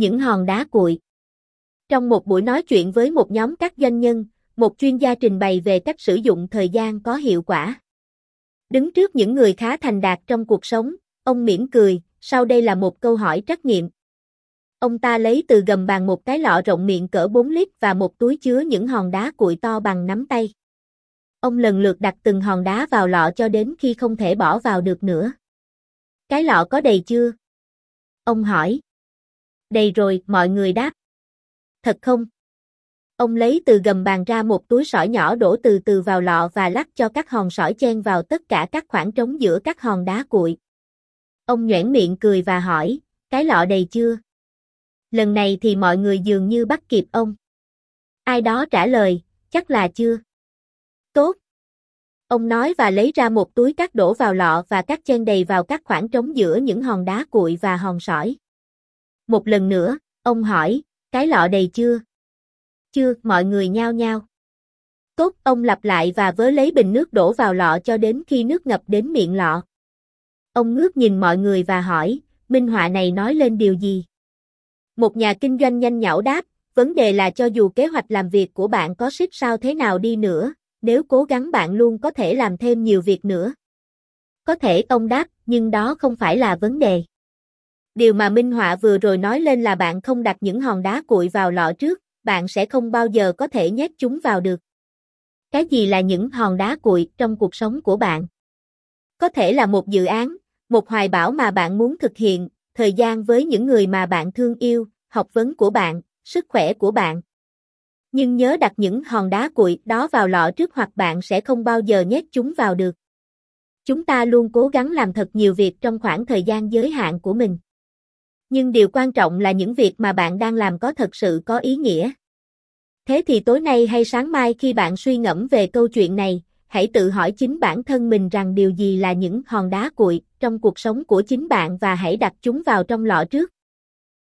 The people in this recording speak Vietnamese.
những hòn đá cuội. Trong một buổi nói chuyện với một nhóm các doanh nhân, một chuyên gia trình bày về cách sử dụng thời gian có hiệu quả. Đứng trước những người khá thành đạt trong cuộc sống, ông mỉm cười, sau đây là một câu hỏi trắc nghiệm. Ông ta lấy từ gầm bàn một cái lọ rộng miệng cỡ 4 lít và một túi chứa những hòn đá cuội to bằng nắm tay. Ông lần lượt đặt từng hòn đá vào lọ cho đến khi không thể bỏ vào được nữa. Cái lọ có đầy chưa? Ông hỏi. Đầy rồi, mọi người đáp. Thật không? Ông lấy từ gầm bàn ra một túi sỏi nhỏ đổ từ từ vào lọ và lắc cho các hòn sỏi chen vào tất cả các khoảng trống giữa các hòn đá cuội. Ông nhoẻn miệng cười và hỏi, cái lọ đầy chưa? Lần này thì mọi người dường như bắt kịp ông. Ai đó trả lời, chắc là chưa. Tốt. Ông nói và lấy ra một túi cát đổ vào lọ và cát chen đầy vào các khoảng trống giữa những hòn đá cuội và hòn sỏi. Một lần nữa, ông hỏi, cái lọ đầy chưa? Chưa, mọi người nhao nhao. Tốt, ông lặp lại và vớ lấy bình nước đổ vào lọ cho đến khi nước ngập đến miệng lọ. Ông ngước nhìn mọi người và hỏi, minh họa này nói lên điều gì? Một nhà kinh doanh nhanh nhảu đáp, vấn đề là cho dù kế hoạch làm việc của bạn có xích sao thế nào đi nữa, nếu cố gắng bạn luôn có thể làm thêm nhiều việc nữa. Có thể ông đáp, nhưng đó không phải là vấn đề. Điều mà Minh Họa vừa rồi nói lên là bạn không đặt những hòn đá cuội vào lọ trước, bạn sẽ không bao giờ có thể nhét chúng vào được. Cái gì là những hòn đá cuội trong cuộc sống của bạn? Có thể là một dự án, một hoài bão mà bạn muốn thực hiện, thời gian với những người mà bạn thương yêu, học vấn của bạn, sức khỏe của bạn. Nhưng nhớ đặt những hòn đá cuội đó vào lọ trước hoặc bạn sẽ không bao giờ nhét chúng vào được. Chúng ta luôn cố gắng làm thật nhiều việc trong khoảng thời gian giới hạn của mình. Nhưng điều quan trọng là những việc mà bạn đang làm có thật sự có ý nghĩa. Thế thì tối nay hay sáng mai khi bạn suy ngẫm về câu chuyện này, hãy tự hỏi chính bản thân mình rằng điều gì là những hòn đá cuội trong cuộc sống của chính bạn và hãy đặt chúng vào trong lọ trước.